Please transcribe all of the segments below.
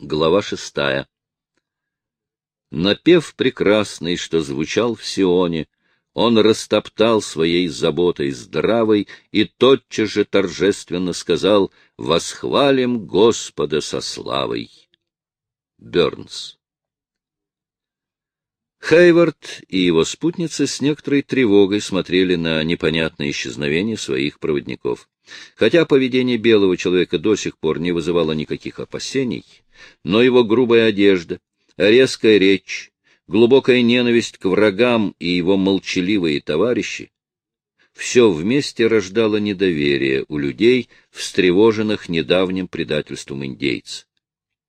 Глава шестая. Напев прекрасный, что звучал в Сионе, он растоптал своей заботой здравой и тотчас же торжественно сказал «Восхвалим Господа со славой». Бернс. Хейвард и его спутницы с некоторой тревогой смотрели на непонятное исчезновение своих проводников. Хотя поведение белого человека до сих пор не вызывало никаких опасений, но его грубая одежда, резкая речь, глубокая ненависть к врагам и его молчаливые товарищи все вместе рождало недоверие у людей, встревоженных недавним предательством индейца.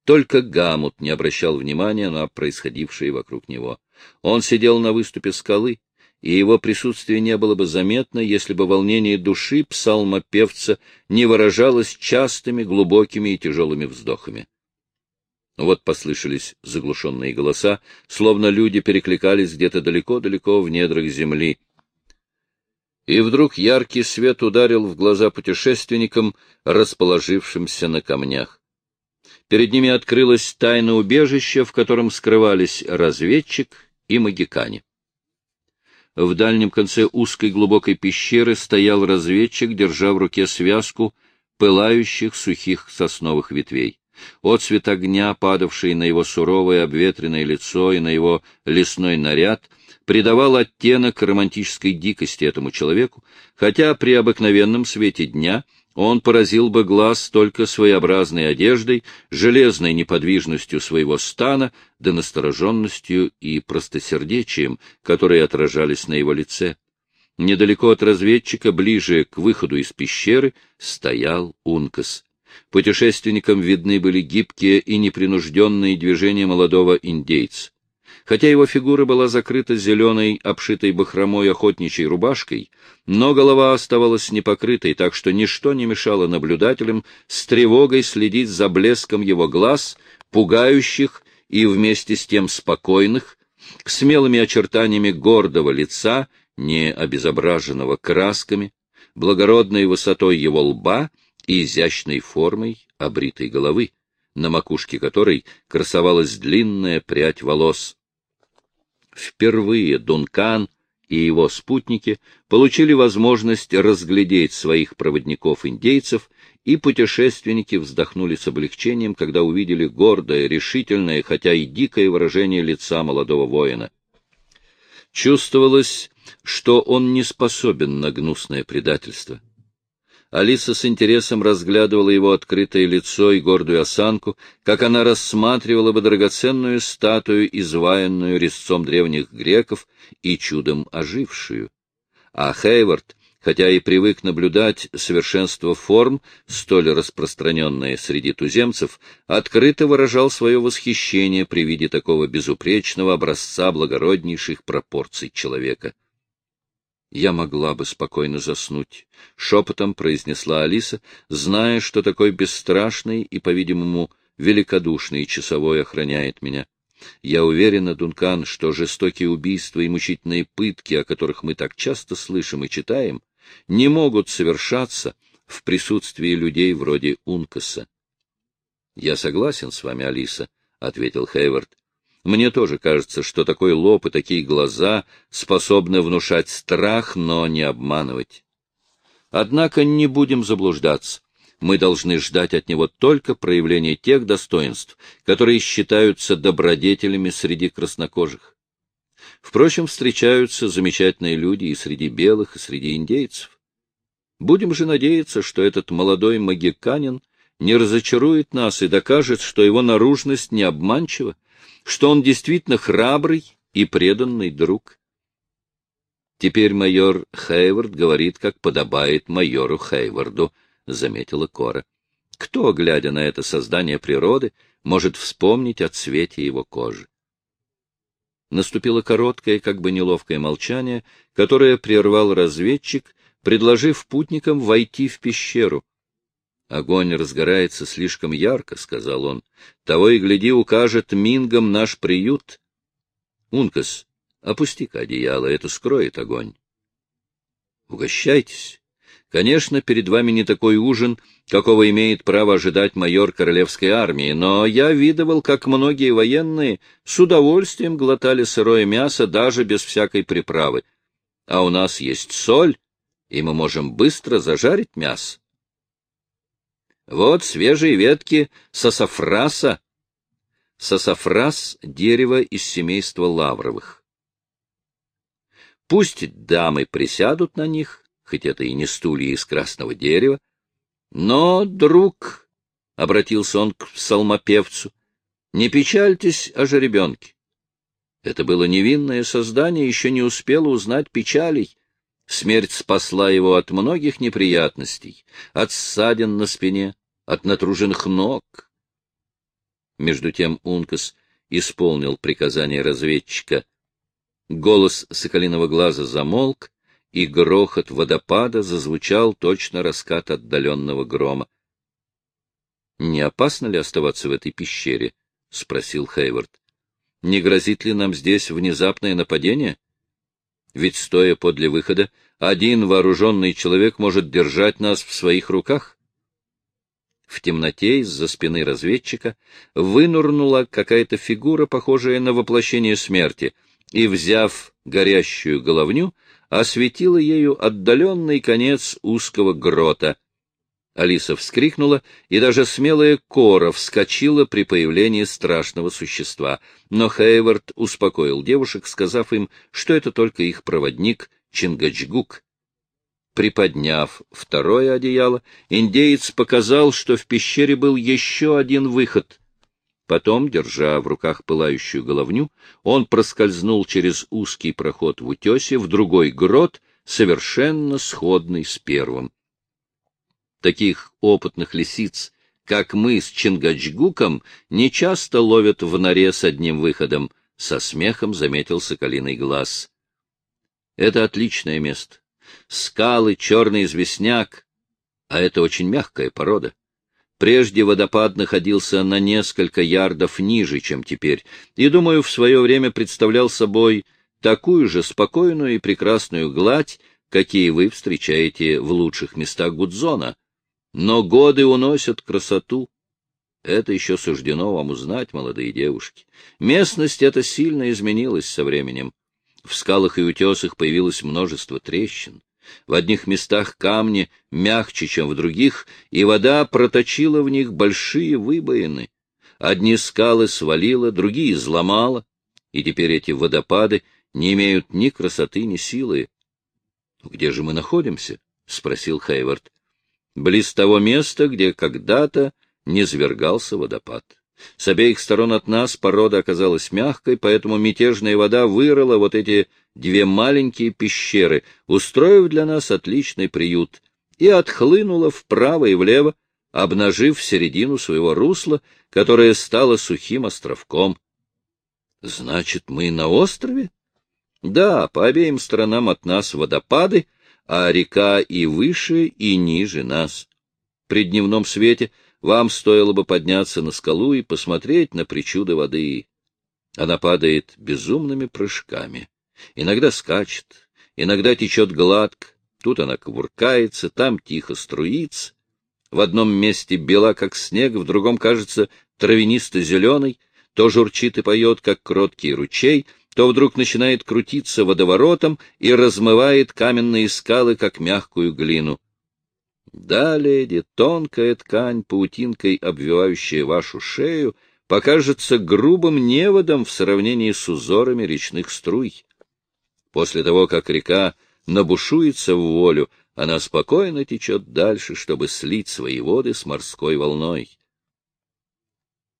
Только Гамут не обращал внимания на происходившее вокруг него. Он сидел на выступе скалы, и его присутствие не было бы заметно, если бы волнение души псалмопевца не выражалось частыми, глубокими и тяжелыми вздохами. Вот послышались заглушенные голоса, словно люди перекликались где-то далеко-далеко в недрах земли. И вдруг яркий свет ударил в глаза путешественникам, расположившимся на камнях. Перед ними открылось тайное убежище, в котором скрывались разведчик и магикане. В дальнем конце узкой глубокой пещеры стоял разведчик, держа в руке связку пылающих сухих сосновых ветвей. Отцвет огня, падавший на его суровое обветренное лицо и на его лесной наряд, придавал оттенок романтической дикости этому человеку, хотя при обыкновенном свете дня он поразил бы глаз только своеобразной одеждой, железной неподвижностью своего стана, да настороженностью и простосердечием, которые отражались на его лице. Недалеко от разведчика, ближе к выходу из пещеры, стоял Ункас. Путешественникам видны были гибкие и непринужденные движения молодого индейца. Хотя его фигура была закрыта зеленой, обшитой бахромой охотничьей рубашкой, но голова оставалась непокрытой, так что ничто не мешало наблюдателям с тревогой следить за блеском его глаз, пугающих и вместе с тем спокойных, смелыми очертаниями гордого лица, не обезображенного красками, благородной высотой его лба и изящной формой обритой головы, на макушке которой красовалась длинная прядь волос. Впервые Дункан и его спутники получили возможность разглядеть своих проводников-индейцев, и путешественники вздохнули с облегчением, когда увидели гордое, решительное, хотя и дикое выражение лица молодого воина. Чувствовалось, что он не способен на гнусное предательство. Алиса с интересом разглядывала его открытое лицо и гордую осанку, как она рассматривала бы драгоценную статую, изваянную резцом древних греков и чудом ожившую. А Хейвард, хотя и привык наблюдать совершенство форм, столь распространенное среди туземцев, открыто выражал свое восхищение при виде такого безупречного образца благороднейших пропорций человека. Я могла бы спокойно заснуть, — шепотом произнесла Алиса, зная, что такой бесстрашный и, по-видимому, великодушный часовой охраняет меня. Я уверена, Дункан, что жестокие убийства и мучительные пытки, о которых мы так часто слышим и читаем, не могут совершаться в присутствии людей вроде Ункаса. — Я согласен с вами, Алиса, — ответил Хейвард. Мне тоже кажется, что такой лоб и такие глаза способны внушать страх, но не обманывать. Однако не будем заблуждаться. Мы должны ждать от него только проявления тех достоинств, которые считаются добродетелями среди краснокожих. Впрочем, встречаются замечательные люди и среди белых, и среди индейцев. Будем же надеяться, что этот молодой магиканин не разочарует нас и докажет, что его наружность не обманчива, что он действительно храбрый и преданный друг. Теперь майор Хейвард говорит, как подобает майору Хейварду, — заметила Кора. Кто, глядя на это создание природы, может вспомнить о цвете его кожи? Наступило короткое, как бы неловкое молчание, которое прервал разведчик, предложив путникам войти в пещеру. Огонь разгорается слишком ярко, — сказал он. — Того и гляди, укажет мингам наш приют. Ункас, опусти-ка одеяло, это скроет огонь. — Угощайтесь. Конечно, перед вами не такой ужин, какого имеет право ожидать майор королевской армии, но я видывал, как многие военные с удовольствием глотали сырое мясо даже без всякой приправы. А у нас есть соль, и мы можем быстро зажарить мясо. Вот свежие ветки сосафраса. Сосафрас — дерево из семейства лавровых. Пусть дамы присядут на них, хоть это и не стулья из красного дерева. Но, друг, — обратился он к псалмопевцу, — не печальтесь о жеребенке. Это было невинное создание, еще не успело узнать печалей. Смерть спасла его от многих неприятностей, от ссадин на спине, от натруженных ног. Между тем Ункас исполнил приказание разведчика. Голос соколиного глаза замолк, и грохот водопада зазвучал точно раскат отдаленного грома. — Не опасно ли оставаться в этой пещере? — спросил Хейвард. — Не грозит ли нам здесь внезапное нападение? Ведь, стоя подле выхода, один вооруженный человек может держать нас в своих руках. В темноте из-за спины разведчика вынурнула какая-то фигура, похожая на воплощение смерти, и, взяв горящую головню, осветила ею отдаленный конец узкого грота. Алиса вскрикнула, и даже смелая Кора вскочила при появлении страшного существа. Но Хейвард успокоил девушек, сказав им, что это только их проводник Чингачгук. Приподняв второе одеяло, индеец показал, что в пещере был еще один выход. Потом, держа в руках пылающую головню, он проскользнул через узкий проход в утесе в другой грот, совершенно сходный с первым. Таких опытных лисиц, как мы с Чингачгуком, нечасто ловят в норе с одним выходом, — со смехом заметил соколиный глаз. Это отличное место. Скалы, черный известняк, а это очень мягкая порода. Прежде водопад находился на несколько ярдов ниже, чем теперь, и, думаю, в свое время представлял собой такую же спокойную и прекрасную гладь, какие вы встречаете в лучших местах Гудзона. Но годы уносят красоту. Это еще суждено вам узнать, молодые девушки. Местность эта сильно изменилась со временем. В скалах и утесах появилось множество трещин. В одних местах камни мягче, чем в других, и вода проточила в них большие выбоины. Одни скалы свалила, другие изломала, и теперь эти водопады не имеют ни красоты, ни силы. — Где же мы находимся? — спросил Хейвард. — Близ того места, где когда-то низвергался водопад. С обеих сторон от нас порода оказалась мягкой, поэтому мятежная вода вырыла вот эти две маленькие пещеры, устроив для нас отличный приют, и отхлынула вправо и влево, обнажив середину своего русла, которое стало сухим островком. — Значит, мы на острове? — Да, по обеим сторонам от нас водопады, а река и выше, и ниже нас. При дневном свете вам стоило бы подняться на скалу и посмотреть на причуды воды. Она падает безумными прыжками. Иногда скачет, иногда течет гладко, тут она кувыркается, там тихо струится. В одном месте бела, как снег, в другом кажется травянисто-зеленой, то журчит и поет, как кроткий ручей, то вдруг начинает крутиться водоворотом и размывает каменные скалы, как мягкую глину. Да, леди, тонкая ткань, паутинкой обвивающая вашу шею, покажется грубым неводом в сравнении с узорами речных струй. После того, как река набушуется в волю, она спокойно течет дальше, чтобы слить свои воды с морской волной.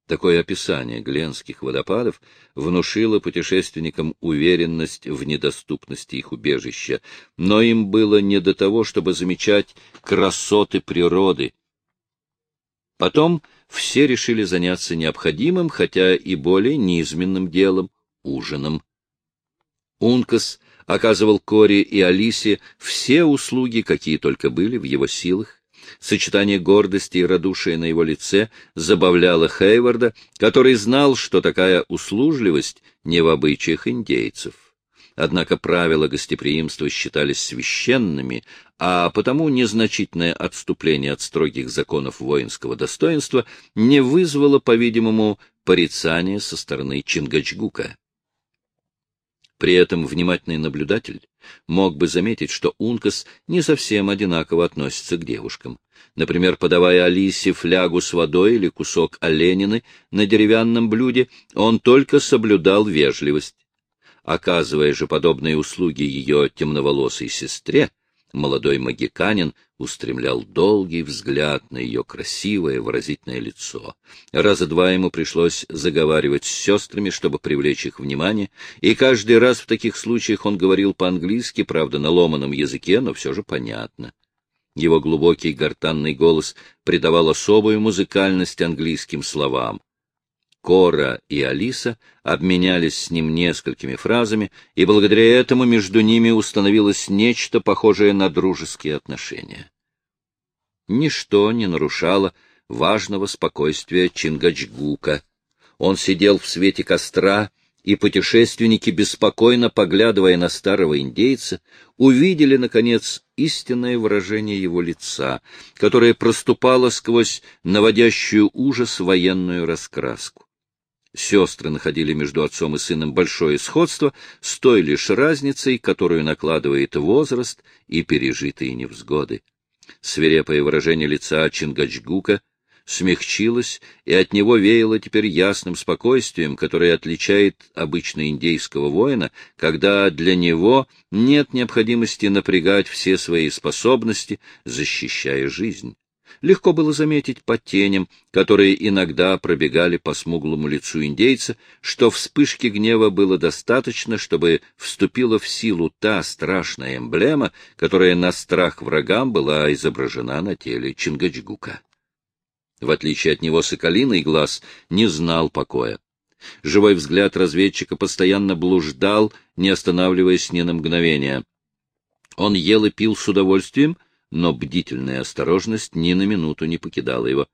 Такое описание гленских водопадов внушило путешественникам уверенность в недоступности их убежища, но им было не до того, чтобы замечать красоты природы. Потом все решили заняться необходимым, хотя и более низменным делом — ужином. Ункас оказывал Кори и Алисе все услуги, какие только были в его силах. Сочетание гордости и радушия на его лице забавляло Хейварда, который знал, что такая услужливость не в обычаях индейцев. Однако правила гостеприимства считались священными, а потому незначительное отступление от строгих законов воинского достоинства не вызвало, по-видимому, порицания со стороны Чингачгука. При этом внимательный наблюдатель мог бы заметить, что Ункас не совсем одинаково относится к девушкам. Например, подавая Алисе флягу с водой или кусок оленины на деревянном блюде, он только соблюдал вежливость. Оказывая же подобные услуги ее темноволосой сестре, Молодой магиканин устремлял долгий взгляд на ее красивое выразительное лицо. Раза два ему пришлось заговаривать с сестрами, чтобы привлечь их внимание, и каждый раз в таких случаях он говорил по-английски, правда, на ломаном языке, но все же понятно. Его глубокий гортанный голос придавал особую музыкальность английским словам. Кора и Алиса обменялись с ним несколькими фразами, и благодаря этому между ними установилось нечто похожее на дружеские отношения. Ничто не нарушало важного спокойствия Чингачгука. Он сидел в свете костра, и путешественники, беспокойно поглядывая на старого индейца, увидели, наконец, истинное выражение его лица, которое проступало сквозь наводящую ужас военную раскраску. Сестры находили между отцом и сыном большое сходство с той лишь разницей, которую накладывает возраст и пережитые невзгоды. Свирепое выражение лица Чингачгука смягчилось, и от него веяло теперь ясным спокойствием, которое отличает обычно индейского воина, когда для него нет необходимости напрягать все свои способности, защищая жизнь. Легко было заметить по теням, которые иногда пробегали по смуглому лицу индейца, что вспышки гнева было достаточно, чтобы вступила в силу та страшная эмблема, которая на страх врагам была изображена на теле Чингачгука. В отличие от него соколиный глаз не знал покоя. Живой взгляд разведчика постоянно блуждал, не останавливаясь ни на мгновение. Он ел и пил с удовольствием — но бдительная осторожность ни на минуту не покидала его.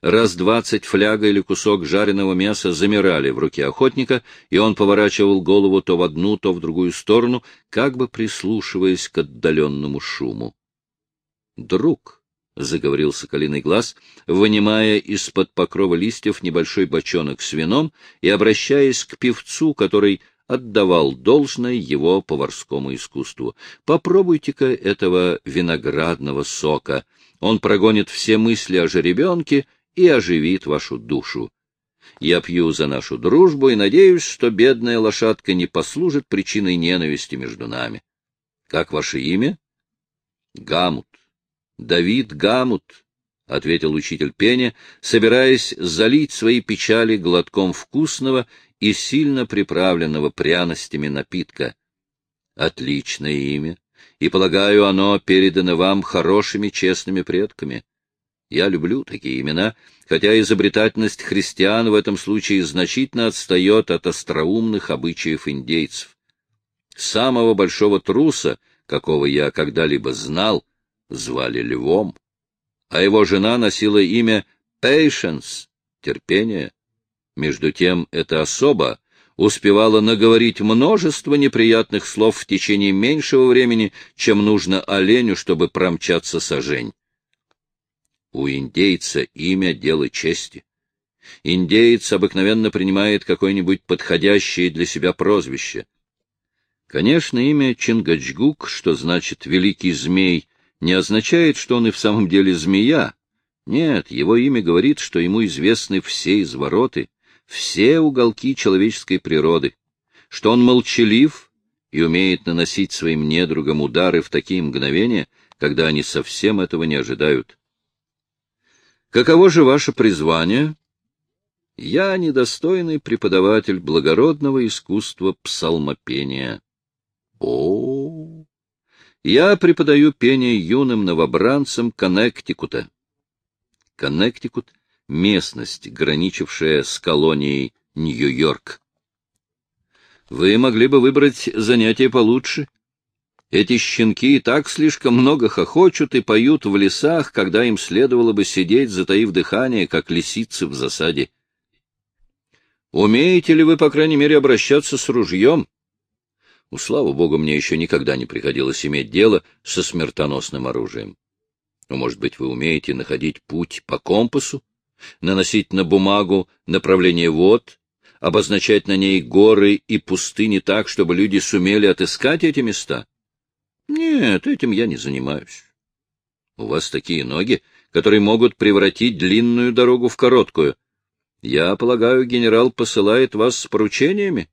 Раз двадцать фляга или кусок жареного мяса замирали в руке охотника, и он поворачивал голову то в одну, то в другую сторону, как бы прислушиваясь к отдаленному шуму. «Друг», — заговорил соколиный глаз, вынимая из-под покрова листьев небольшой бочонок с вином и обращаясь к певцу, который отдавал должное его поварскому искусству. Попробуйте-ка этого виноградного сока. Он прогонит все мысли о жеребенке и оживит вашу душу. Я пью за нашу дружбу и надеюсь, что бедная лошадка не послужит причиной ненависти между нами. Как ваше имя? Гамут. Давид Гамут, — ответил учитель пения, собираясь залить свои печали глотком вкусного и сильно приправленного пряностями напитка. Отличное имя, и, полагаю, оно передано вам хорошими честными предками. Я люблю такие имена, хотя изобретательность христиан в этом случае значительно отстает от остроумных обычаев индейцев. Самого большого труса, какого я когда-либо знал, звали Львом, а его жена носила имя Patience — терпение. Между тем эта особа успевала наговорить множество неприятных слов в течение меньшего времени, чем нужно оленю, чтобы промчаться сожень. У индейца имя — дело чести. Индеец обыкновенно принимает какое-нибудь подходящее для себя прозвище. Конечно, имя Чингачгук, что значит «великий змей», не означает, что он и в самом деле змея. Нет, его имя говорит, что ему известны все извороты, все уголки человеческой природы, что он молчалив и умеет наносить своим недругам удары в такие мгновения, когда они совсем этого не ожидают. Каково же ваше призвание? Я недостойный преподаватель благородного искусства псалмопения. О, я преподаю пение юным новобранцам Коннектикута. Коннектикут местность, граничившая с колонией Нью-Йорк. Вы могли бы выбрать занятие получше. Эти щенки и так слишком много хохочут и поют в лесах, когда им следовало бы сидеть, затаив дыхание, как лисицы в засаде. Умеете ли вы, по крайней мере, обращаться с ружьем? Слава богу, мне еще никогда не приходилось иметь дело со смертоносным оружием. Но, может быть, вы умеете находить путь по компасу, наносить на бумагу направление вод, обозначать на ней горы и пустыни так, чтобы люди сумели отыскать эти места? Нет, этим я не занимаюсь. У вас такие ноги, которые могут превратить длинную дорогу в короткую. Я полагаю, генерал посылает вас с поручениями?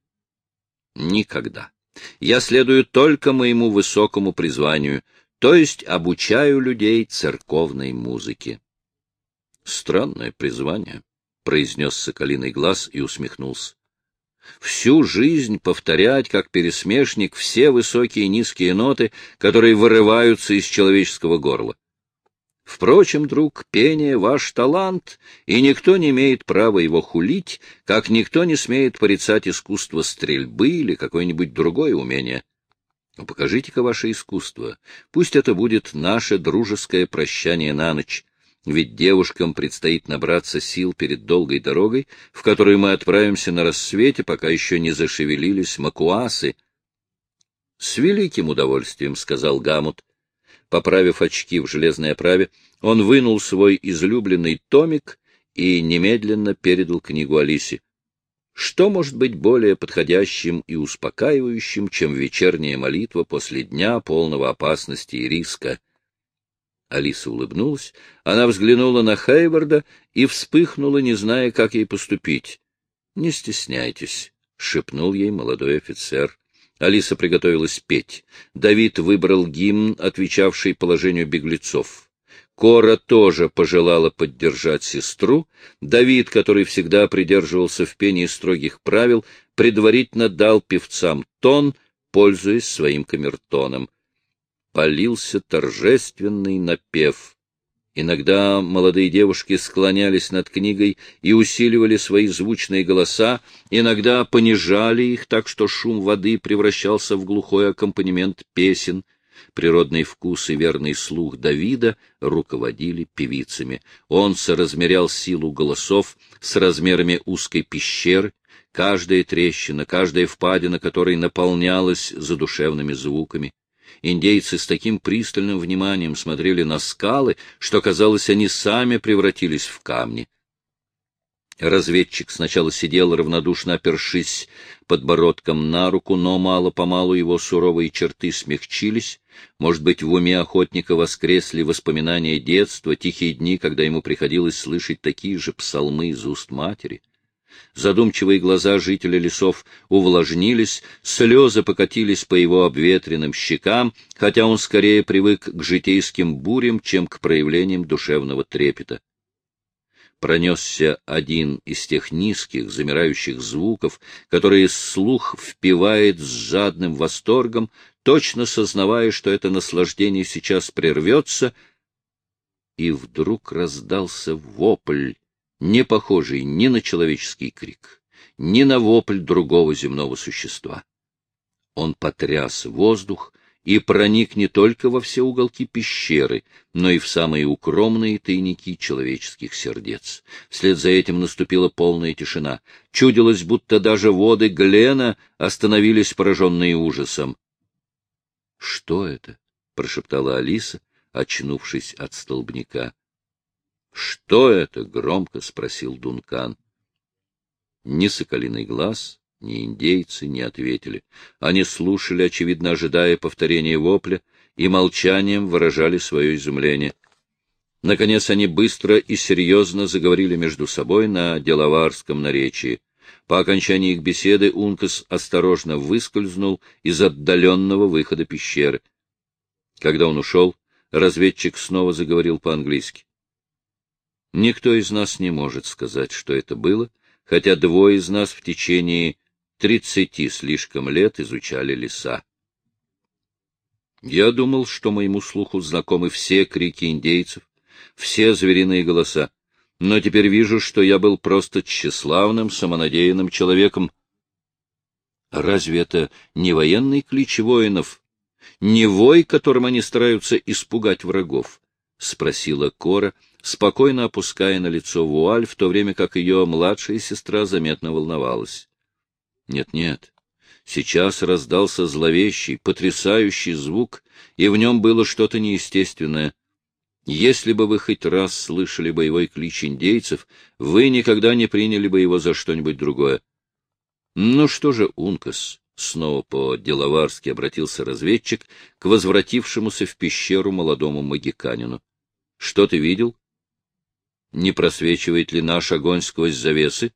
Никогда. Я следую только моему высокому призванию, то есть обучаю людей церковной музыке. Странное призвание, — произнес соколиный глаз и усмехнулся. Всю жизнь повторять, как пересмешник, все высокие и низкие ноты, которые вырываются из человеческого горла. Впрочем, друг, пение — ваш талант, и никто не имеет права его хулить, как никто не смеет порицать искусство стрельбы или какое-нибудь другое умение. Но покажите-ка ваше искусство. Пусть это будет наше дружеское прощание на ночь, ведь девушкам предстоит набраться сил перед долгой дорогой, в которую мы отправимся на рассвете, пока еще не зашевелились макуасы. — С великим удовольствием, — сказал Гамут. Поправив очки в железной оправе, он вынул свой излюбленный томик и немедленно передал книгу Алисе. Что может быть более подходящим и успокаивающим, чем вечерняя молитва после дня полного опасности и риска? Алиса улыбнулась, она взглянула на Хейварда и вспыхнула, не зная, как ей поступить. — Не стесняйтесь, — шепнул ей молодой офицер. Алиса приготовилась петь. Давид выбрал гимн, отвечавший положению беглецов. Кора тоже пожелала поддержать сестру. Давид, который всегда придерживался в пении строгих правил, предварительно дал певцам тон, пользуясь своим камертоном. Полился торжественный напев. Иногда молодые девушки склонялись над книгой и усиливали свои звучные голоса, иногда понижали их так, что шум воды превращался в глухой аккомпанемент песен. Природный вкус и верный слух Давида руководили певицами. Он соразмерял силу голосов с размерами узкой пещеры, каждая трещина, каждая впадина которой наполнялась задушевными звуками. Индейцы с таким пристальным вниманием смотрели на скалы, что, казалось, они сами превратились в камни. Разведчик сначала сидел, равнодушно опершись подбородком на руку, но мало-помалу его суровые черты смягчились. Может быть, в уме охотника воскресли воспоминания детства, тихие дни, когда ему приходилось слышать такие же псалмы из уст матери. Задумчивые глаза жителя лесов увлажнились, слезы покатились по его обветренным щекам, хотя он скорее привык к житейским бурям, чем к проявлениям душевного трепета. Пронесся один из тех низких, замирающих звуков, которые слух впивает с жадным восторгом, точно сознавая, что это наслаждение сейчас прервется, и вдруг раздался вопль, не похожий ни на человеческий крик, ни на вопль другого земного существа. Он потряс воздух и проник не только во все уголки пещеры, но и в самые укромные тайники человеческих сердец. Вслед за этим наступила полная тишина. Чудилось, будто даже воды Глена остановились, пораженные ужасом. — Что это? — прошептала Алиса, очнувшись от столбняка. — Что это? — громко спросил Дункан. Ни соколиный глаз, ни индейцы не ответили. Они слушали, очевидно ожидая повторения вопля, и молчанием выражали свое изумление. Наконец они быстро и серьезно заговорили между собой на деловарском наречии. По окончании их беседы Ункас осторожно выскользнул из отдаленного выхода пещеры. Когда он ушел, разведчик снова заговорил по-английски. Никто из нас не может сказать, что это было, хотя двое из нас в течение тридцати слишком лет изучали леса. Я думал, что моему слуху знакомы все крики индейцев, все звериные голоса, но теперь вижу, что я был просто тщеславным, самонадеянным человеком. Разве это не военный клич воинов, не вой, которым они стараются испугать врагов? — спросила Кора, — спокойно опуская на лицо вуаль, в то время как ее младшая сестра заметно волновалась. Нет, нет. Сейчас раздался зловещий, потрясающий звук, и в нем было что-то неестественное. Если бы вы хоть раз слышали боевой клич индейцев, вы никогда не приняли бы его за что-нибудь другое. Ну что же, Ункас, снова по-деловарски обратился разведчик к возвратившемуся в пещеру молодому магиканину. Что ты видел? Не просвечивает ли наш огонь сквозь завесы?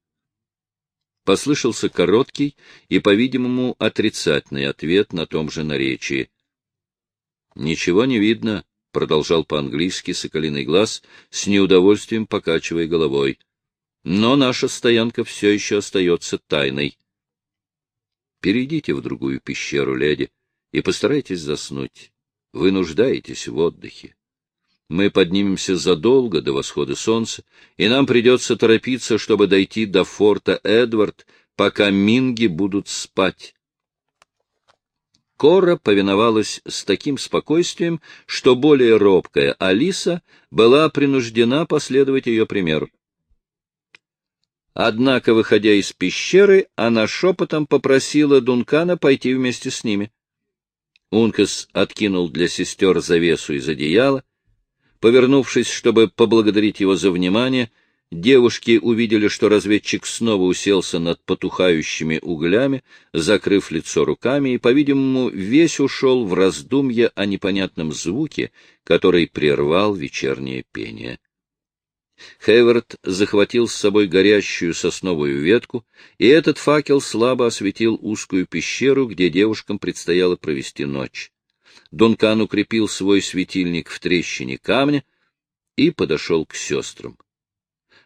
Послышался короткий и, по-видимому, отрицательный ответ на том же наречии. — Ничего не видно, — продолжал по-английски соколиный глаз, с неудовольствием покачивая головой. — Но наша стоянка все еще остается тайной. Перейдите в другую пещеру, леди, и постарайтесь заснуть. Вы нуждаетесь в отдыхе. Мы поднимемся задолго до восхода солнца, и нам придется торопиться, чтобы дойти до форта Эдвард, пока минги будут спать. Кора повиновалась с таким спокойствием, что более робкая Алиса была принуждена последовать ее примеру. Однако, выходя из пещеры, она шепотом попросила Дункана пойти вместе с ними. Ункас откинул для сестер завесу из одеяла, Повернувшись, чтобы поблагодарить его за внимание, девушки увидели, что разведчик снова уселся над потухающими углями, закрыв лицо руками, и, по-видимому, весь ушел в раздумье о непонятном звуке, который прервал вечернее пение. Хейвард захватил с собой горящую сосновую ветку, и этот факел слабо осветил узкую пещеру, где девушкам предстояло провести ночь. Дункан укрепил свой светильник в трещине камня и подошел к сестрам.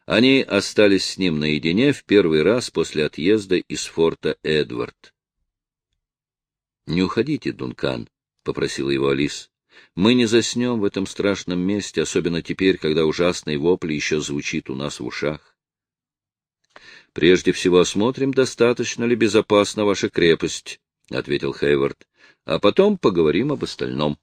Они остались с ним наедине в первый раз после отъезда из форта Эдвард. — Не уходите, Дункан, — попросила его Алис. — Мы не заснем в этом страшном месте, особенно теперь, когда ужасный вопль еще звучит у нас в ушах. — Прежде всего осмотрим, достаточно ли безопасна ваша крепость, — ответил Хейвард а потом поговорим об остальном.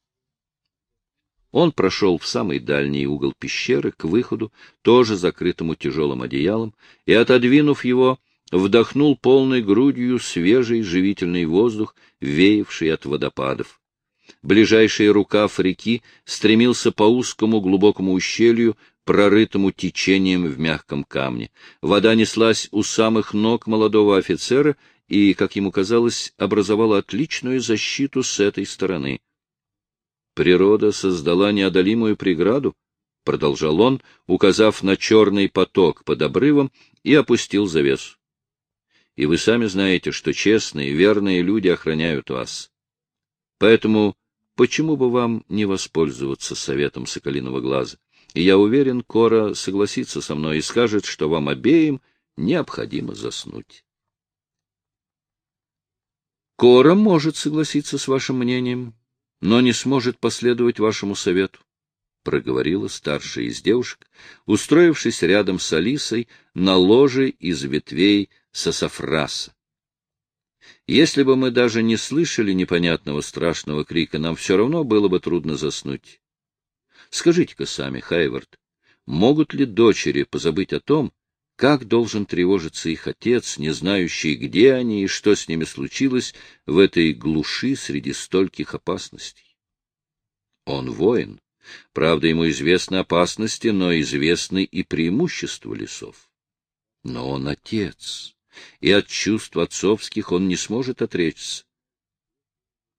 Он прошел в самый дальний угол пещеры, к выходу, тоже закрытому тяжелым одеялом, и, отодвинув его, вдохнул полной грудью свежий живительный воздух, веявший от водопадов. Ближайший рукав реки стремился по узкому глубокому ущелью, прорытому течением в мягком камне. Вода неслась у самых ног молодого офицера и, как ему казалось, образовала отличную защиту с этой стороны. Природа создала неодолимую преграду, — продолжал он, указав на черный поток под обрывом, и опустил завесу. И вы сами знаете, что честные, верные люди охраняют вас. Поэтому почему бы вам не воспользоваться советом Соколиного глаза? И я уверен, Кора согласится со мной и скажет, что вам обеим необходимо заснуть. Кора может согласиться с вашим мнением, но не сможет последовать вашему совету, — проговорила старшая из девушек, устроившись рядом с Алисой на ложе из ветвей сасафраса. Если бы мы даже не слышали непонятного страшного крика, нам все равно было бы трудно заснуть. Скажите-ка сами, Хайвард, могут ли дочери позабыть о том, как должен тревожиться их отец, не знающий, где они и что с ними случилось в этой глуши среди стольких опасностей? Он воин. Правда, ему известны опасности, но известны и преимущества лесов. Но он отец, и от чувств отцовских он не сможет отречься.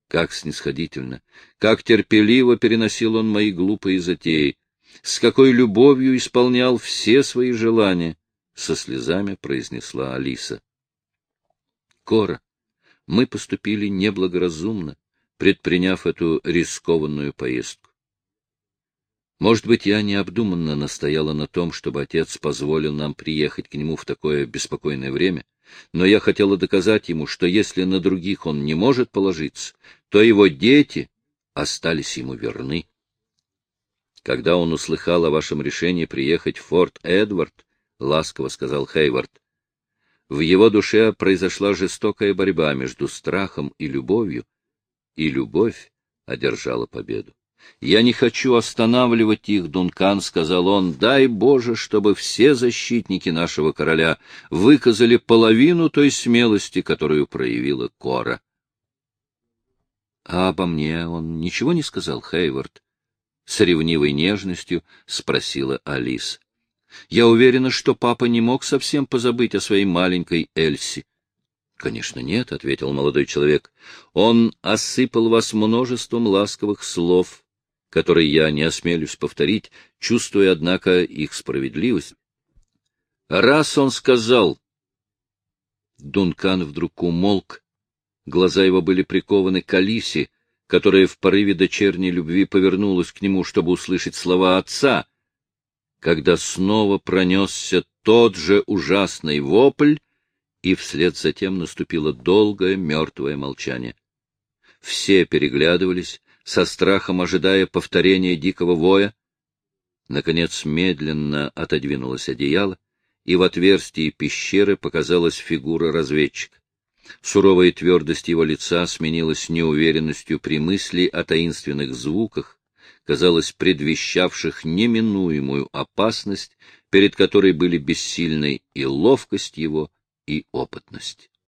Как снисходительно, как терпеливо переносил он мои глупые затеи, с какой любовью исполнял все свои желания —— со слезами произнесла Алиса. — Кора, мы поступили неблагоразумно, предприняв эту рискованную поездку. Может быть, я необдуманно настояла на том, чтобы отец позволил нам приехать к нему в такое беспокойное время, но я хотела доказать ему, что если на других он не может положиться, то его дети остались ему верны. Когда он услыхал о вашем решении приехать в Форт Эдвард, — ласково сказал Хейвард. В его душе произошла жестокая борьба между страхом и любовью, и любовь одержала победу. Я не хочу останавливать их, Дункан, — сказал он. Дай Боже, чтобы все защитники нашего короля выказали половину той смелости, которую проявила Кора. — А обо мне он ничего не сказал, Хейвард? — с ревнивой нежностью спросила Алис. — Я уверена, что папа не мог совсем позабыть о своей маленькой Эльси. — Конечно, нет, — ответил молодой человек. — Он осыпал вас множеством ласковых слов, которые я не осмелюсь повторить, чувствуя, однако, их справедливость. Раз он сказал... Дункан вдруг умолк, глаза его были прикованы к Алисе, которая в порыве дочерней любви повернулась к нему, чтобы услышать слова отца, когда снова пронесся тот же ужасный вопль, и вслед за тем наступило долгое мертвое молчание. Все переглядывались, со страхом ожидая повторения дикого воя. Наконец медленно отодвинулось одеяло, и в отверстии пещеры показалась фигура разведчика. Суровая твердость его лица сменилась неуверенностью при мысли о таинственных звуках, казалось, предвещавших неминуемую опасность, перед которой были бессильны и ловкость его, и опытность.